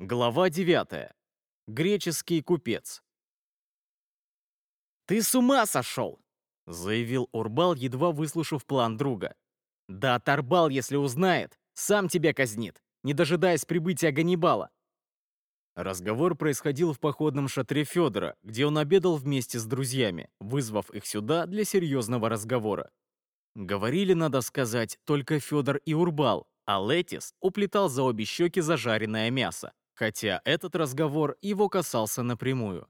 Глава 9. Греческий купец. «Ты с ума сошел!» — заявил Урбал, едва выслушав план друга. «Да оторбал, если узнает, сам тебя казнит, не дожидаясь прибытия Ганнибала». Разговор происходил в походном шатре Федора, где он обедал вместе с друзьями, вызвав их сюда для серьезного разговора. Говорили, надо сказать, только Федор и Урбал, а Летис уплетал за обе щеки зажаренное мясо хотя этот разговор его касался напрямую.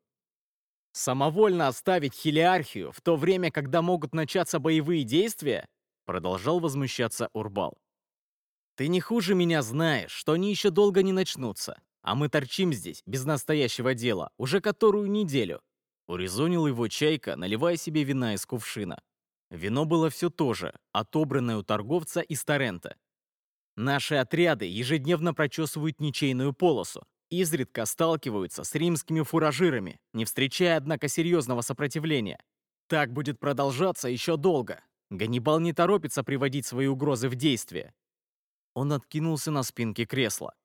«Самовольно оставить хилиархию в то время, когда могут начаться боевые действия?» Продолжал возмущаться Урбал. «Ты не хуже меня знаешь, что они еще долго не начнутся, а мы торчим здесь, без настоящего дела, уже которую неделю». Урезонил его Чайка, наливая себе вина из кувшина. Вино было все то же, отобранное у торговца из Торрента, Наши отряды ежедневно прочесывают ничейную полосу, изредка сталкиваются с римскими фуражирами, не встречая, однако, серьезного сопротивления. Так будет продолжаться еще долго. Ганнибал не торопится приводить свои угрозы в действие. Он откинулся на спинке кресла.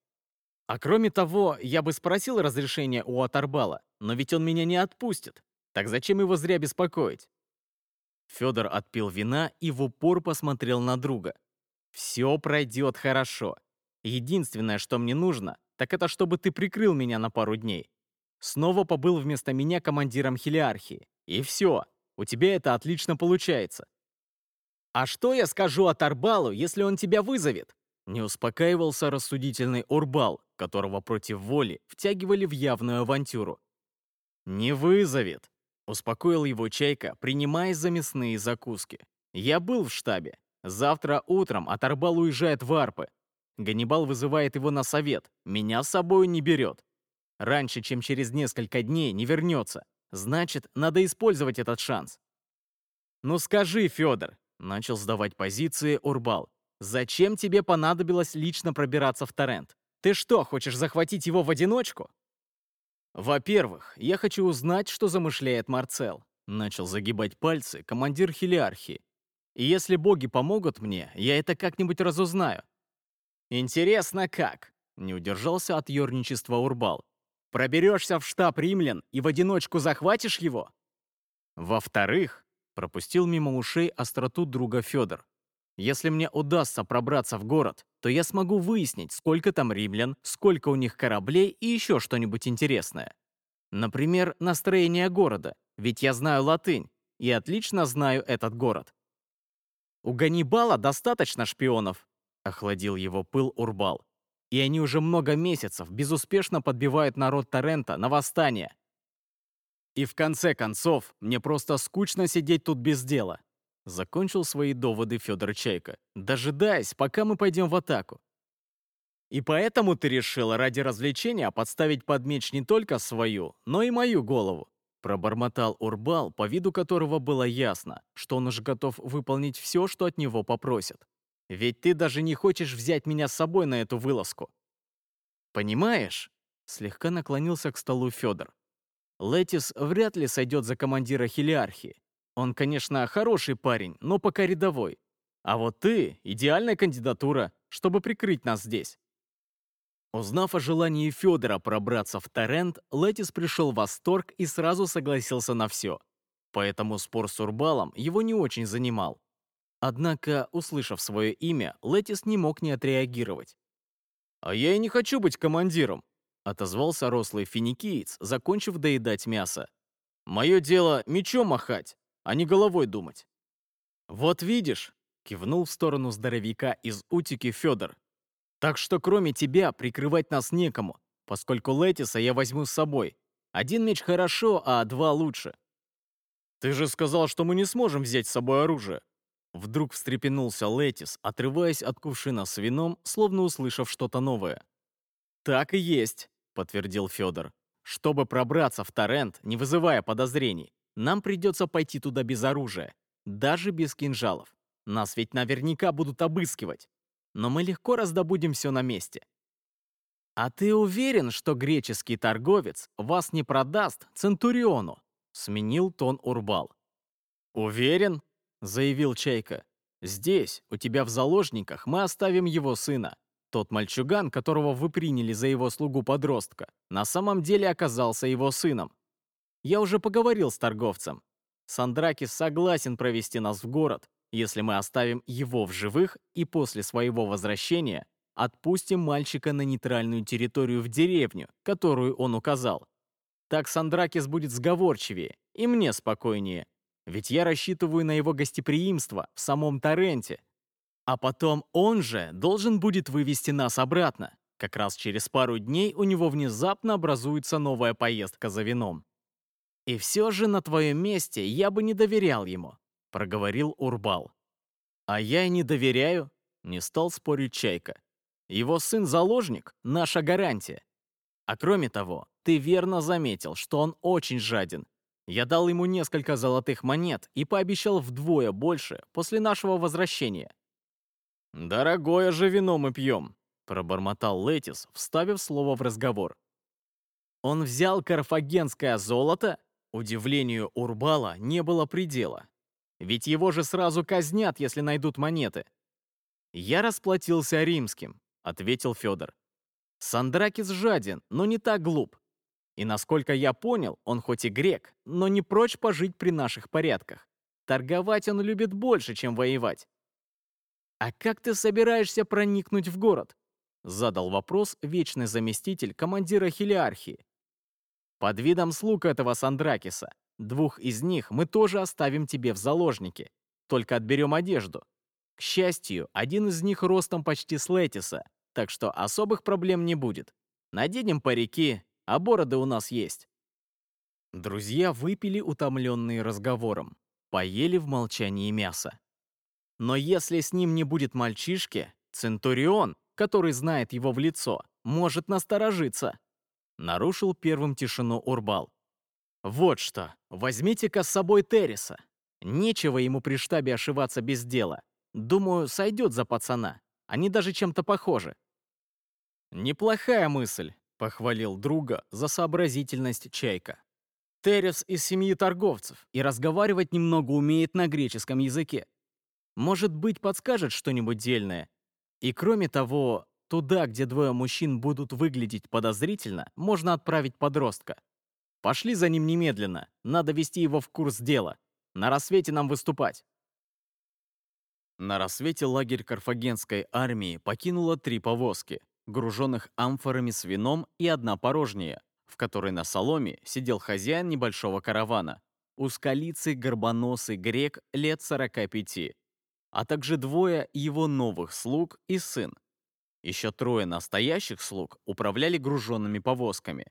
А кроме того, я бы спросил разрешения у Аторбала, но ведь он меня не отпустит. Так зачем его зря беспокоить? Федор отпил вина и в упор посмотрел на друга. Все пройдет хорошо. Единственное, что мне нужно, так это чтобы ты прикрыл меня на пару дней. Снова побыл вместо меня командиром хелиархии. И все. У тебя это отлично получается. А что я скажу от Арбалу, если он тебя вызовет? Не успокаивался рассудительный Урбал, которого против воли втягивали в явную авантюру. «Не вызовет», — успокоил его Чайка, принимая за мясные закуски. «Я был в штабе. Завтра утром Аторбал уезжает в Арпы. Ганнибал вызывает его на совет. Меня с собой не берет. Раньше, чем через несколько дней, не вернется. Значит, надо использовать этот шанс. «Ну скажи, Федор», — начал сдавать позиции Урбал, «зачем тебе понадобилось лично пробираться в Торрент? Ты что, хочешь захватить его в одиночку?» «Во-первых, я хочу узнать, что замышляет Марцел», — начал загибать пальцы командир Хелиархии, и если боги помогут мне, я это как-нибудь разузнаю. Интересно, как? Не удержался от ерничества Урбал. Проберешься в штаб римлян и в одиночку захватишь его? Во-вторых, пропустил мимо ушей остроту друга Федор. Если мне удастся пробраться в город, то я смогу выяснить, сколько там римлян, сколько у них кораблей и еще что-нибудь интересное. Например, настроение города, ведь я знаю латынь и отлично знаю этот город. «У Ганнибала достаточно шпионов», — охладил его пыл Урбал. «И они уже много месяцев безуспешно подбивают народ Торрента на восстание. И в конце концов, мне просто скучно сидеть тут без дела», — закончил свои доводы Федор Чайка, дожидаясь, пока мы пойдем в атаку. «И поэтому ты решила ради развлечения подставить под меч не только свою, но и мою голову?» Пробормотал Урбал, по виду которого было ясно, что он уже готов выполнить все, что от него попросят. «Ведь ты даже не хочешь взять меня с собой на эту вылазку». «Понимаешь?» — слегка наклонился к столу Федор. «Летис вряд ли сойдет за командира хелиархии. Он, конечно, хороший парень, но пока рядовой. А вот ты — идеальная кандидатура, чтобы прикрыть нас здесь. Узнав о желании Федора пробраться в Торрент, Летис пришел в восторг и сразу согласился на все. Поэтому спор с Урбалом его не очень занимал. Однако, услышав свое имя, Летис не мог не отреагировать. «А я и не хочу быть командиром», — отозвался рослый финикиец, закончив доедать мясо. «Мое дело мечом махать, а не головой думать». «Вот видишь», — кивнул в сторону здоровяка из Утики Федор, так что кроме тебя прикрывать нас некому, поскольку Летиса я возьму с собой. Один меч хорошо, а два лучше. Ты же сказал, что мы не сможем взять с собой оружие. Вдруг встрепенулся Летис, отрываясь от кувшина с вином, словно услышав что-то новое. «Так и есть», — подтвердил Федор. «Чтобы пробраться в Торрент, не вызывая подозрений, нам придется пойти туда без оружия, даже без кинжалов. Нас ведь наверняка будут обыскивать но мы легко раздобудем все на месте. А ты уверен, что греческий торговец вас не продаст Центуриону? Сменил тон Урбал. Уверен, заявил Чайка. Здесь, у тебя в заложниках, мы оставим его сына. Тот мальчуган, которого вы приняли за его слугу-подростка, на самом деле оказался его сыном. Я уже поговорил с торговцем. Сандракис согласен провести нас в город, если мы оставим его в живых и после своего возвращения отпустим мальчика на нейтральную территорию в деревню, которую он указал. Так Сандракис будет сговорчивее, и мне спокойнее. Ведь я рассчитываю на его гостеприимство в самом Торренте, а потом он же должен будет вывести нас обратно. Как раз через пару дней у него внезапно образуется новая поездка за вином. «И все же на твоем месте я бы не доверял ему», — проговорил Урбал. «А я и не доверяю», — не стал спорить Чайка. «Его сын-заложник — наша гарантия. А кроме того, ты верно заметил, что он очень жаден. Я дал ему несколько золотых монет и пообещал вдвое больше после нашего возвращения. «Дорогое же вино мы пьем», — пробормотал Летис, вставив слово в разговор. «Он взял карфагенское золото?» Удивлению Урбала не было предела. Ведь его же сразу казнят, если найдут монеты. «Я расплатился римским», — ответил Федор. «Сандракис жаден, но не так глуп. И насколько я понял, он хоть и грек, но не прочь пожить при наших порядках. Торговать он любит больше, чем воевать. «А как ты собираешься проникнуть в город?» Задал вопрос вечный заместитель командира хелиархии. «Под видом слуг этого Сандракиса. Двух из них мы тоже оставим тебе в заложнике. Только отберем одежду. К счастью, один из них ростом почти с Летиса, так что особых проблем не будет. Наденем парики, а бороды у нас есть». Друзья выпили, утомленные разговором. Поели в молчании мясо. Но если с ним не будет мальчишки, Центурион, который знает его в лицо, может насторожиться. Нарушил первым тишину Урбал. Вот что, возьмите-ка с собой Терриса. Нечего ему при штабе ошиваться без дела. Думаю, сойдет за пацана. Они даже чем-то похожи. Неплохая мысль, похвалил друга за сообразительность Чайка. Террис из семьи торговцев и разговаривать немного умеет на греческом языке. Может быть, подскажет что-нибудь дельное. И кроме того, туда, где двое мужчин будут выглядеть подозрительно, можно отправить подростка. Пошли за ним немедленно. Надо вести его в курс дела. На рассвете нам выступать. На рассвете лагерь карфагенской армии покинуло три повозки, груженных амфорами с вином и одна порожняя, в которой на соломе сидел хозяин небольшого каравана, узколицый горбоносый грек лет 45, а также двое его новых слуг и сын. Еще трое настоящих слуг управляли груженными повозками.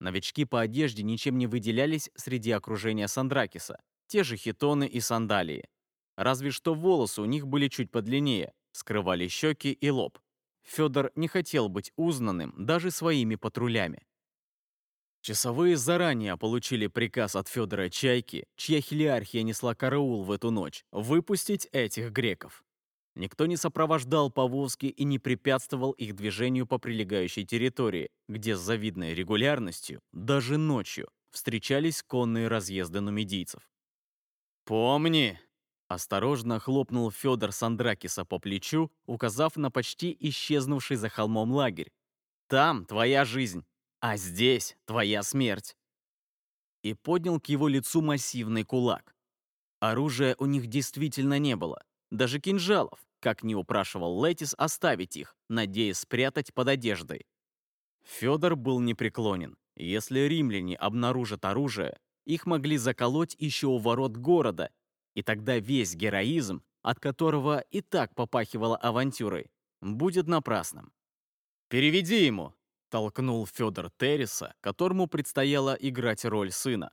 Новички по одежде ничем не выделялись среди окружения Сандракиса, те же хитоны и сандалии. Разве что волосы у них были чуть подлиннее, скрывали щеки и лоб. Федор не хотел быть узнанным даже своими патрулями. Часовые заранее получили приказ от Федора Чайки, чья хилиархия несла караул в эту ночь, выпустить этих греков. Никто не сопровождал повозки и не препятствовал их движению по прилегающей территории, где с завидной регулярностью, даже ночью, встречались конные разъезды нумидийцев. «Помни!» — осторожно хлопнул Федор Сандракиса по плечу, указав на почти исчезнувший за холмом лагерь. «Там твоя жизнь, а здесь твоя смерть!» И поднял к его лицу массивный кулак. Оружия у них действительно не было, даже кинжалов, как не упрашивал Летис оставить их, надеясь спрятать под одеждой. Федор был непреклонен. Если римляне обнаружат оружие, их могли заколоть еще у ворот города, и тогда весь героизм, от которого и так попахивало авантюрой, будет напрасным. «Переведи ему!» Толкнул Федор Терриса, которому предстояло играть роль сына.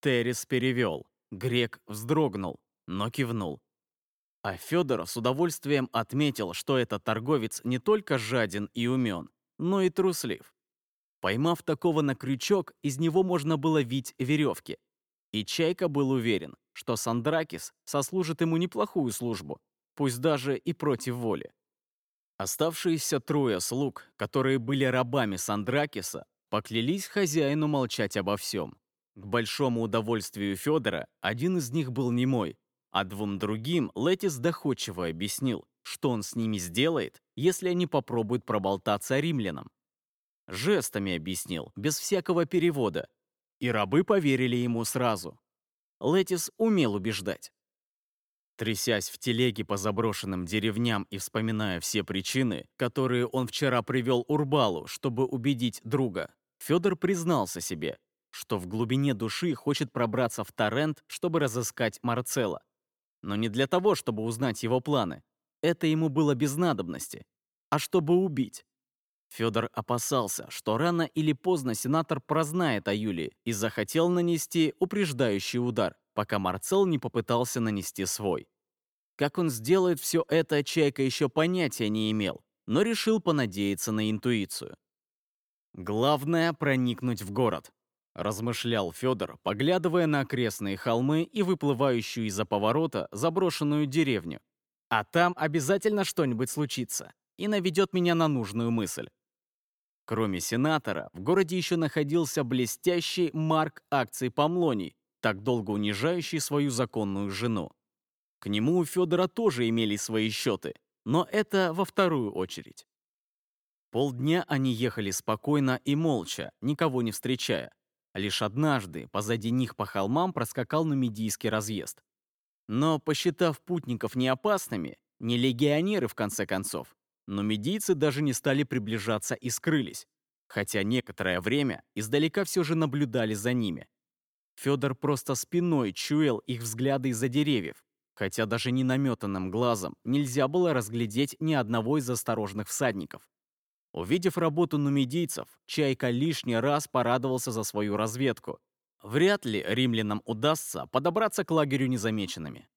Террис перевел. Грек вздрогнул, но кивнул. А Федор с удовольствием отметил, что этот торговец не только жаден и умен, но и труслив. Поймав такого на крючок, из него можно было вить веревки. И Чайка был уверен, что Сандракис сослужит ему неплохую службу, пусть даже и против воли. Оставшиеся трое слуг, которые были рабами Сандракиса, поклялись хозяину молчать обо всем. К большому удовольствию Федора один из них был немой, а двум другим Летис доходчиво объяснил, что он с ними сделает, если они попробуют проболтаться римлянам. Жестами объяснил, без всякого перевода. И рабы поверили ему сразу. Летис умел убеждать. Трясясь в телеге по заброшенным деревням и вспоминая все причины, которые он вчера привел Урбалу, чтобы убедить друга, Федор признался себе, что в глубине души хочет пробраться в Торрент, чтобы разыскать Марцела. Но не для того, чтобы узнать его планы. Это ему было без надобности. А чтобы убить. Федор опасался, что рано или поздно сенатор прознает о Юлии и захотел нанести упреждающий удар, пока Марцел не попытался нанести свой. Как он сделает все это, Чайка еще понятия не имел, но решил понадеяться на интуицию. «Главное — проникнуть в город», — размышлял Федор, поглядывая на окрестные холмы и выплывающую из-за поворота заброшенную деревню. «А там обязательно что-нибудь случится и наведет меня на нужную мысль. Кроме сенатора, в городе еще находился блестящий Марк акций Помлоний, так долго унижающий свою законную жену. К нему у Федора тоже имели свои счеты, но это во вторую очередь. Полдня они ехали спокойно и молча, никого не встречая. Лишь однажды позади них по холмам проскакал нумидийский разъезд. Но, посчитав путников неопасными, не легионеры в конце концов, но медийцы даже не стали приближаться и скрылись, хотя некоторое время издалека все же наблюдали за ними. Федор просто спиной чуял их взгляды из-за деревьев, хотя даже ненаметанным глазом нельзя было разглядеть ни одного из осторожных всадников. Увидев работу нумидийцев, Чайка лишний раз порадовался за свою разведку. Вряд ли римлянам удастся подобраться к лагерю незамеченными.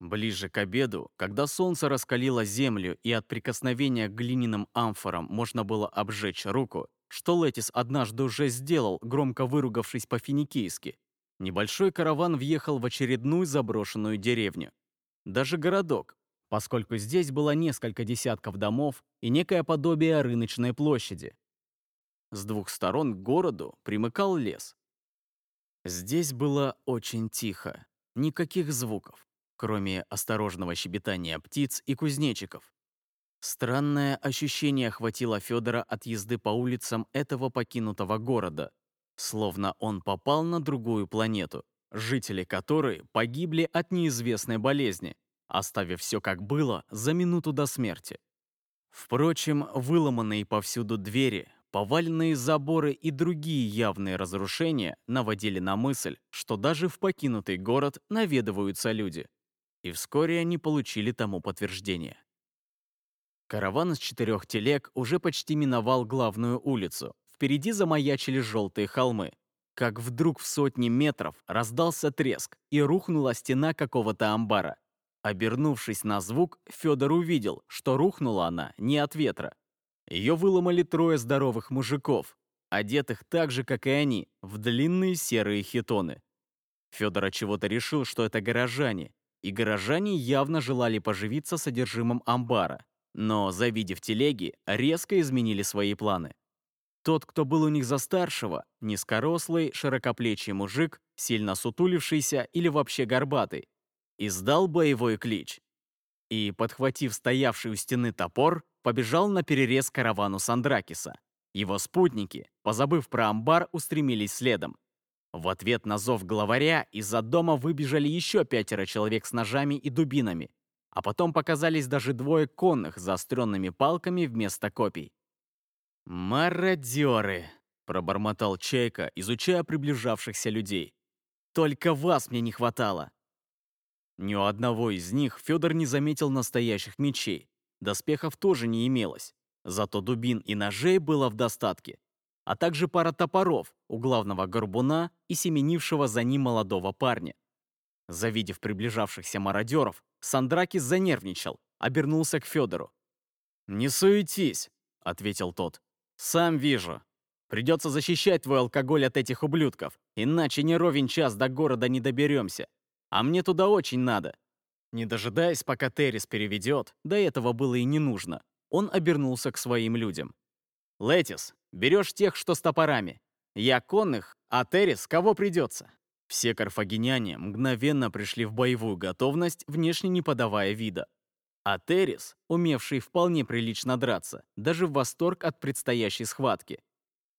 Ближе к обеду, когда солнце раскалило землю и от прикосновения к глиняным амфорам можно было обжечь руку, что Летис однажды уже сделал, громко выругавшись по-финикийски, небольшой караван въехал в очередную заброшенную деревню. Даже городок, поскольку здесь было несколько десятков домов и некое подобие рыночной площади. С двух сторон к городу примыкал лес. Здесь было очень тихо, никаких звуков кроме осторожного щебетания птиц и кузнечиков. Странное ощущение охватило Федора от езды по улицам этого покинутого города, словно он попал на другую планету, жители которой погибли от неизвестной болезни, оставив все как было за минуту до смерти. Впрочем, выломанные повсюду двери, поваленные заборы и другие явные разрушения наводили на мысль, что даже в покинутый город наведываются люди и вскоре они получили тому подтверждение. Караван из четырех телег уже почти миновал главную улицу. Впереди замаячили желтые холмы. Как вдруг в сотни метров раздался треск и рухнула стена какого-то амбара. Обернувшись на звук, Федор увидел, что рухнула она не от ветра. Ее выломали трое здоровых мужиков, одетых так же, как и они, в длинные серые хитоны. Федор чего-то решил, что это горожане, и горожане явно желали поживиться содержимым амбара, но, завидев телеги, резко изменили свои планы. Тот, кто был у них за старшего, низкорослый, широкоплечий мужик, сильно сутулившийся или вообще горбатый, издал боевой клич и, подхватив стоявший у стены топор, побежал на перерез каравану Сандракиса. Его спутники, позабыв про амбар, устремились следом. В ответ на зов главаря из-за дома выбежали еще пятеро человек с ножами и дубинами, а потом показались даже двое конных с заостренными палками вместо копий. «Мародеры!» — пробормотал Чайка, изучая приближавшихся людей. «Только вас мне не хватало!» Ни у одного из них Федор не заметил настоящих мечей. Доспехов тоже не имелось. Зато дубин и ножей было в достатке а также пара топоров у главного горбуна и семенившего за ним молодого парня. Завидев приближавшихся мародеров, Сандракис занервничал, обернулся к Федору. «Не суетись», — ответил тот. «Сам вижу. Придется защищать твой алкоголь от этих ублюдков, иначе не ровен час до города не доберемся. А мне туда очень надо». Не дожидаясь, пока Террис переведет, до этого было и не нужно, он обернулся к своим людям. «Летис, берешь тех, что с топорами. Я конных, а Террис кого придется». Все карфагеняне мгновенно пришли в боевую готовность, внешне не подавая вида. А Террис, умевший вполне прилично драться, даже в восторг от предстоящей схватки.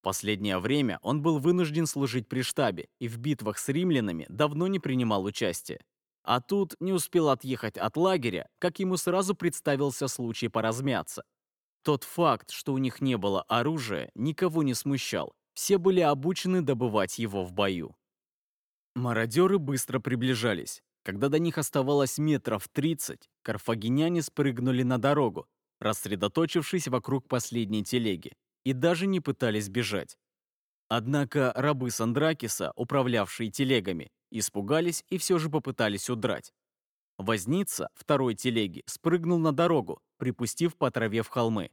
Последнее время он был вынужден служить при штабе и в битвах с римлянами давно не принимал участия. А тут не успел отъехать от лагеря, как ему сразу представился случай поразмяться. Тот факт, что у них не было оружия, никого не смущал. Все были обучены добывать его в бою. Мародеры быстро приближались. Когда до них оставалось метров 30, карфагеняне спрыгнули на дорогу, рассредоточившись вокруг последней телеги, и даже не пытались бежать. Однако рабы Сандракиса, управлявшие телегами, испугались и все же попытались удрать. Возница второй телеги спрыгнул на дорогу, припустив по траве в холмы,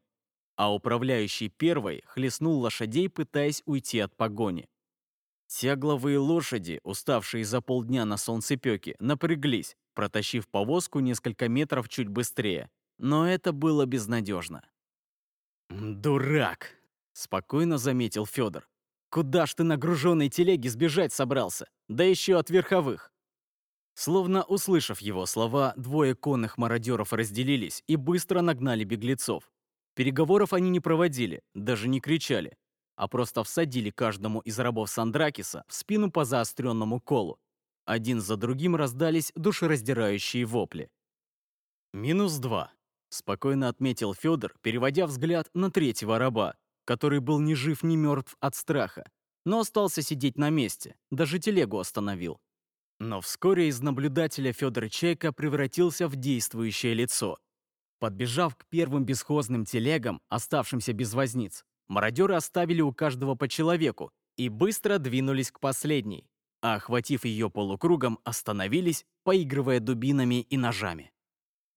а управляющий первой хлестнул лошадей, пытаясь уйти от погони. Тягловые лошади, уставшие за полдня на солнцепёке, напряглись, протащив повозку несколько метров чуть быстрее. Но это было безнадежно. «Дурак!» — спокойно заметил Федор. «Куда ж ты на груженной телеге сбежать собрался? Да еще от верховых!» Словно услышав его слова, двое конных мародеров разделились и быстро нагнали беглецов. Переговоров они не проводили, даже не кричали, а просто всадили каждому из рабов Сандракиса в спину по заостренному колу. Один за другим раздались душераздирающие вопли. «Минус два», — спокойно отметил Федор, переводя взгляд на третьего раба, который был ни жив, ни мертв от страха, но остался сидеть на месте, даже телегу остановил. Но вскоре из наблюдателя Федор Чайка превратился в действующее лицо. Подбежав к первым бесхозным телегам, оставшимся без возниц, Мародеры оставили у каждого по человеку и быстро двинулись к последней, а охватив ее полукругом, остановились, поигрывая дубинами и ножами.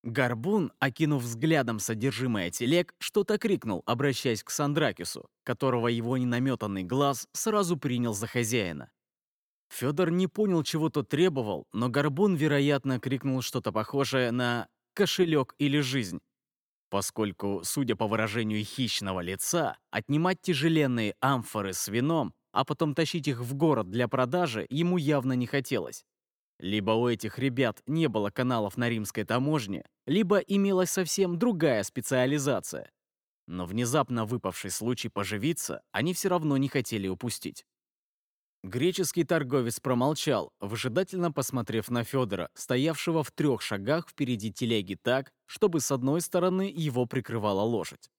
Горбун, окинув взглядом содержимое телег, что-то крикнул, обращаясь к Сандракису, которого его ненаметанный глаз сразу принял за хозяина. Федор не понял, чего тот требовал, но Горбун, вероятно, крикнул что-то похожее на «кошелек» или «жизнь», поскольку, судя по выражению хищного лица, отнимать тяжеленные амфоры с вином, а потом тащить их в город для продажи ему явно не хотелось. Либо у этих ребят не было каналов на римской таможне, либо имелась совсем другая специализация. Но внезапно выпавший случай поживиться они все равно не хотели упустить. Греческий торговец промолчал, выжидательно посмотрев на Федора, стоявшего в трех шагах впереди телеги так, чтобы с одной стороны его прикрывала лошадь.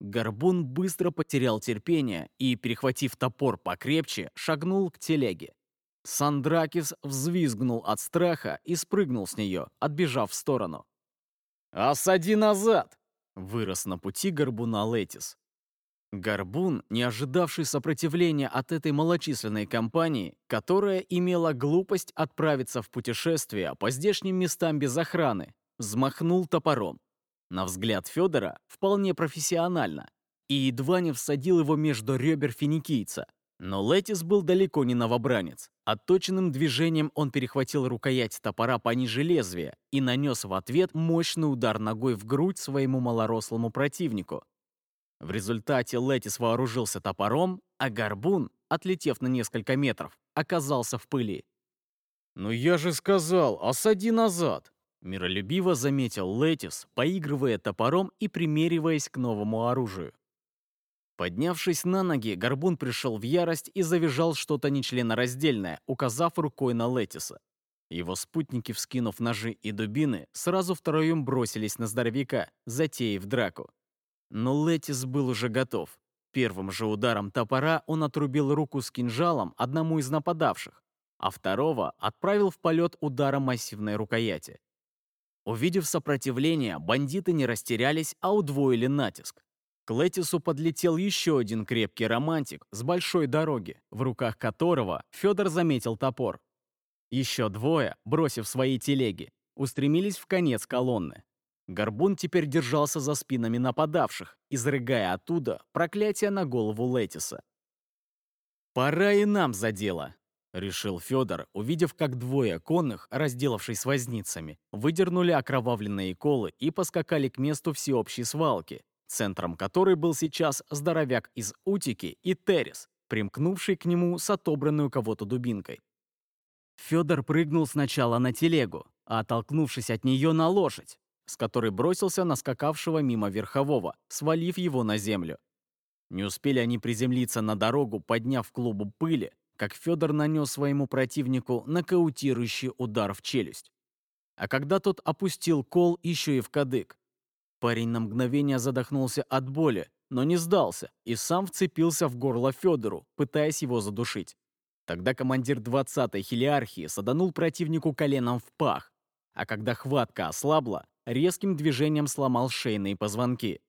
Горбун быстро потерял терпение и, перехватив топор покрепче, шагнул к телеге. Сандракис взвизгнул от страха и спрыгнул с нее, отбежав в сторону. «Осади назад!» — вырос на пути горбуна Летис. Горбун, не ожидавший сопротивления от этой малочисленной компании, которая имела глупость отправиться в путешествие по здешним местам без охраны, взмахнул топором. На взгляд Федора вполне профессионально и едва не всадил его между ребер финикийца. Но Летис был далеко не новобранец. Отточенным движением он перехватил рукоять топора пониже лезвия и нанес в ответ мощный удар ногой в грудь своему малорослому противнику. В результате Летис вооружился топором, а Горбун, отлетев на несколько метров, оказался в пыли. «Ну я же сказал, осади назад!» Миролюбиво заметил Летис, поигрывая топором и примериваясь к новому оружию. Поднявшись на ноги, Горбун пришел в ярость и завизжал что-то нечленораздельное, указав рукой на Летиса. Его спутники, вскинув ножи и дубины, сразу втроем бросились на здоровяка, затеяв драку. Но Летис был уже готов. Первым же ударом топора он отрубил руку с кинжалом одному из нападавших, а второго отправил в полет ударом массивной рукояти. Увидев сопротивление, бандиты не растерялись, а удвоили натиск. К Летису подлетел еще один крепкий романтик с большой дороги, в руках которого Федор заметил топор. Еще двое, бросив свои телеги, устремились в конец колонны. Горбун теперь держался за спинами нападавших, изрыгая оттуда проклятие на голову Летиса. «Пора и нам за дело», — решил Федор, увидев, как двое конных, разделавшись возницами, выдернули окровавленные колы и поскакали к месту всеобщей свалки, центром которой был сейчас здоровяк из Утики и Террис, примкнувший к нему с отобранной у кого-то дубинкой. Федор прыгнул сначала на телегу, а, оттолкнувшись от нее на лошадь, с которой бросился на скакавшего мимо верхового, свалив его на землю. Не успели они приземлиться на дорогу, подняв клубу пыли, как Федор нанес своему противнику нокаутирующий удар в челюсть. А когда тот опустил кол еще и в кадык. Парень на мгновение задохнулся от боли, но не сдался и сам вцепился в горло Федору, пытаясь его задушить. Тогда командир 20-й хилиархии саданул противнику коленом в пах, а когда хватка ослабла, резким движением сломал шейные позвонки.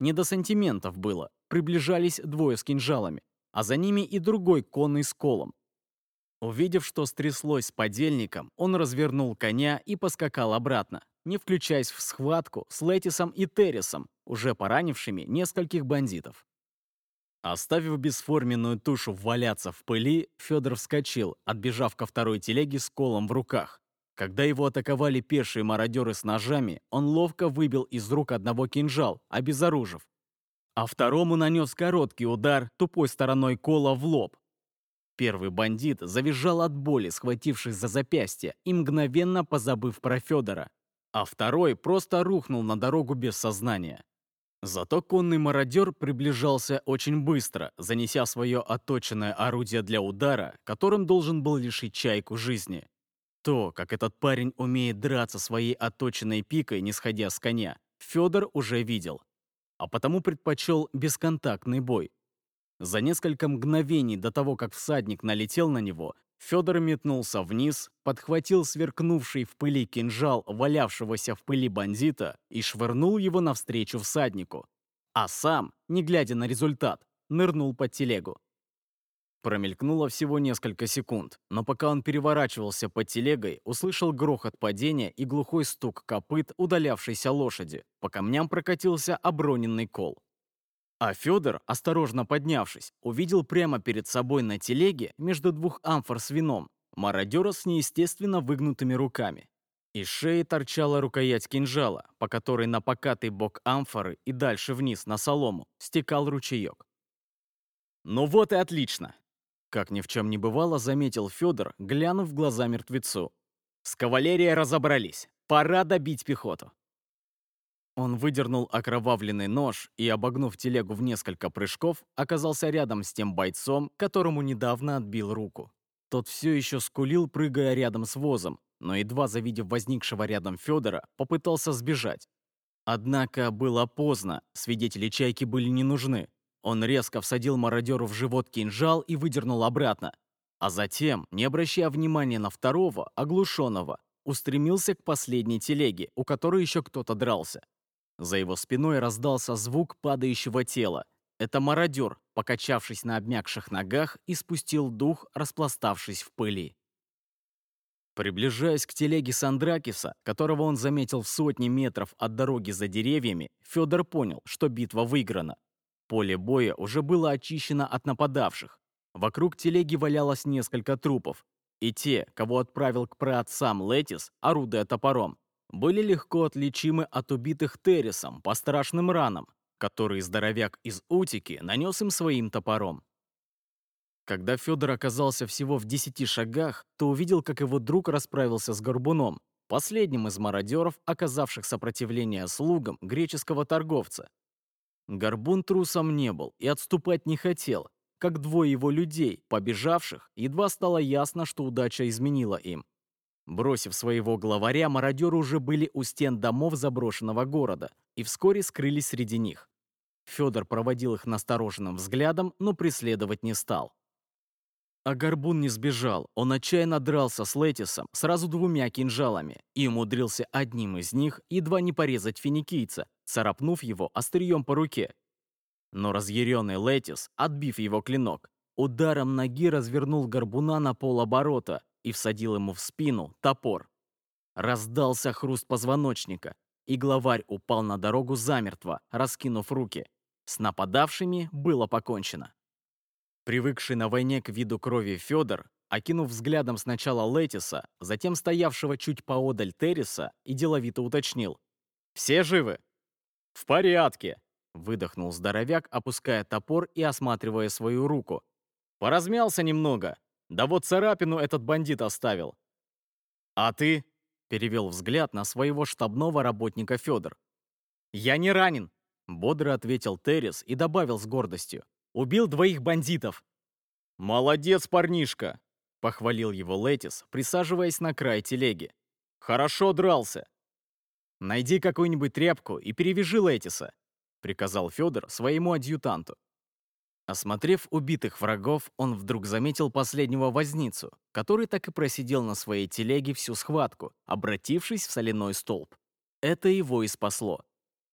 Не до сантиментов было, приближались двое с кинжалами а за ними и другой конный с колом. Увидев, что стряслось с подельником, он развернул коня и поскакал обратно, не включаясь в схватку с Летисом и Террисом, уже поранившими нескольких бандитов. Оставив бесформенную тушу валяться в пыли, Федор вскочил, отбежав ко второй телеге с колом в руках. Когда его атаковали пешие мародеры с ножами, он ловко выбил из рук одного кинжал, обезоружив, а второму нанес короткий удар тупой стороной кола в лоб. Первый бандит завизжал от боли, схватившись за запястье и мгновенно позабыв про Федора, а второй просто рухнул на дорогу без сознания. Зато конный мародер приближался очень быстро, занеся свое отточенное орудие для удара, которым должен был лишить чайку жизни. То, как этот парень умеет драться своей отточенной пикой, не сходя с коня, Федор уже видел а потому предпочел бесконтактный бой. За несколько мгновений до того, как всадник налетел на него, Федор метнулся вниз, подхватил сверкнувший в пыли кинжал валявшегося в пыли бандита и швырнул его навстречу всаднику. А сам, не глядя на результат, нырнул под телегу. Промелькнуло всего несколько секунд, но пока он переворачивался под телегой, услышал грохот падения и глухой стук копыт удалявшейся лошади. По камням прокатился оброненный кол. А Федор, осторожно поднявшись, увидел прямо перед собой на телеге между двух амфор с вином мародера с неестественно выгнутыми руками. Из шеи торчала рукоять кинжала, по которой на покатый бок амфоры и дальше вниз на солому стекал ручеек. «Ну вот и отлично!» Как ни в чем не бывало, заметил Федор, глянув в глаза мертвецу. С кавалерией разобрались. Пора добить пехоту. Он выдернул окровавленный нож и, обогнув телегу в несколько прыжков, оказался рядом с тем бойцом, которому недавно отбил руку. Тот все еще скулил, прыгая рядом с возом, но едва завидев возникшего рядом Федора, попытался сбежать. Однако было поздно, свидетели чайки были не нужны. Он резко всадил мародеру в живот кинжал и выдернул обратно. А затем, не обращая внимания на второго, оглушенного, устремился к последней телеге, у которой еще кто-то дрался. За его спиной раздался звук падающего тела. Это мародер, покачавшись на обмякших ногах, и спустил дух, распластавшись в пыли. Приближаясь к телеге Сандракиса, которого он заметил в сотни метров от дороги за деревьями, Федор понял, что битва выиграна. Поле боя уже было очищено от нападавших. Вокруг телеги валялось несколько трупов. И те, кого отправил к праотцам Летис, орудуя топором, были легко отличимы от убитых Террисом по страшным ранам, которые здоровяк из Утики нанес им своим топором. Когда Федор оказался всего в десяти шагах, то увидел, как его друг расправился с Горбуном, последним из мародеров, оказавших сопротивление слугам греческого торговца, Горбун трусом не был и отступать не хотел, как двое его людей, побежавших, едва стало ясно, что удача изменила им. Бросив своего главаря, мародеры уже были у стен домов заброшенного города и вскоре скрылись среди них. Федор проводил их настороженным взглядом, но преследовать не стал. А Горбун не сбежал, он отчаянно дрался с Летисом сразу двумя кинжалами и умудрился одним из них едва не порезать финикийца, царапнув его острием по руке. Но разъяренный Летис, отбив его клинок, ударом ноги развернул Горбуна на полоборота и всадил ему в спину топор. Раздался хруст позвоночника, и главарь упал на дорогу замертво, раскинув руки. С нападавшими было покончено. Привыкший на войне к виду крови Федор, окинув взглядом сначала Летиса, затем стоявшего чуть поодаль Терриса, и деловито уточнил. «Все живы?» «В порядке», — выдохнул здоровяк, опуская топор и осматривая свою руку. «Поразмялся немного. Да вот царапину этот бандит оставил». «А ты?» перевел взгляд на своего штабного работника Федор. «Я не ранен», — бодро ответил Террис и добавил с гордостью. «Убил двоих бандитов». «Молодец, парнишка», — похвалил его Летис, присаживаясь на край телеги. «Хорошо дрался». «Найди какую-нибудь тряпку и перевяжи Летиса», — приказал Федор своему адъютанту. Осмотрев убитых врагов, он вдруг заметил последнего возницу, который так и просидел на своей телеге всю схватку, обратившись в соляной столб. Это его и спасло.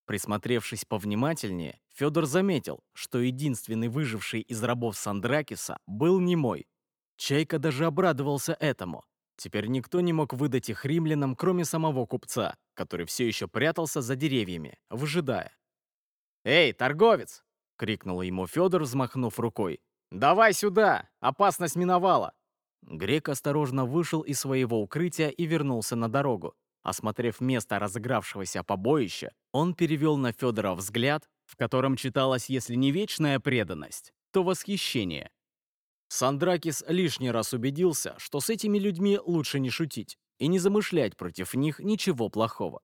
Присмотревшись повнимательнее, Федор заметил, что единственный выживший из рабов Сандракиса был немой. Чайка даже обрадовался этому. Теперь никто не мог выдать их римлянам, кроме самого купца, который все еще прятался за деревьями, выжидая. «Эй, торговец!» — крикнул ему Федор, взмахнув рукой. «Давай сюда! Опасность миновала!» Грек осторожно вышел из своего укрытия и вернулся на дорогу. Осмотрев место разыгравшегося побоища, он перевел на Федора взгляд, в котором читалась, если не вечная преданность, то восхищение. Сандракис лишний раз убедился, что с этими людьми лучше не шутить и не замышлять против них ничего плохого.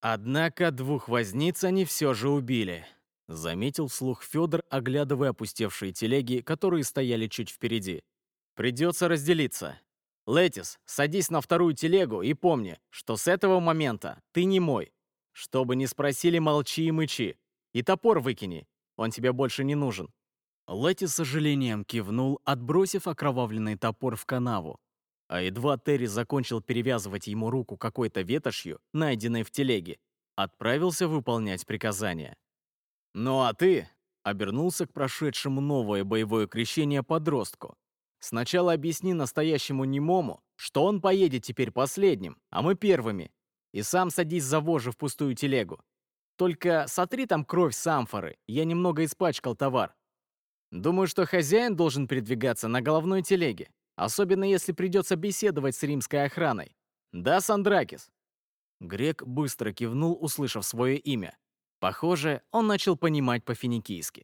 Однако двух возниц они все же убили. Заметил вслух Федор, оглядывая опустевшие телеги, которые стояли чуть впереди. «Придется разделиться. Летис, садись на вторую телегу и помни, что с этого момента ты не мой. Что бы ни спросили, молчи и мычи. И топор выкини, он тебе больше не нужен». Летис с сожалением кивнул, отбросив окровавленный топор в канаву. А едва Терри закончил перевязывать ему руку какой-то ветошью, найденной в телеге, отправился выполнять приказания. «Ну а ты?» — обернулся к прошедшему новое боевое крещение подростку. «Сначала объясни настоящему немому, что он поедет теперь последним, а мы первыми. И сам садись за вожжи в пустую телегу. Только сотри там кровь с амфоры, я немного испачкал товар. Думаю, что хозяин должен передвигаться на головной телеге, особенно если придется беседовать с римской охраной. Да, Сандракис?» Грек быстро кивнул, услышав свое имя. Похоже, он начал понимать по-финикийски.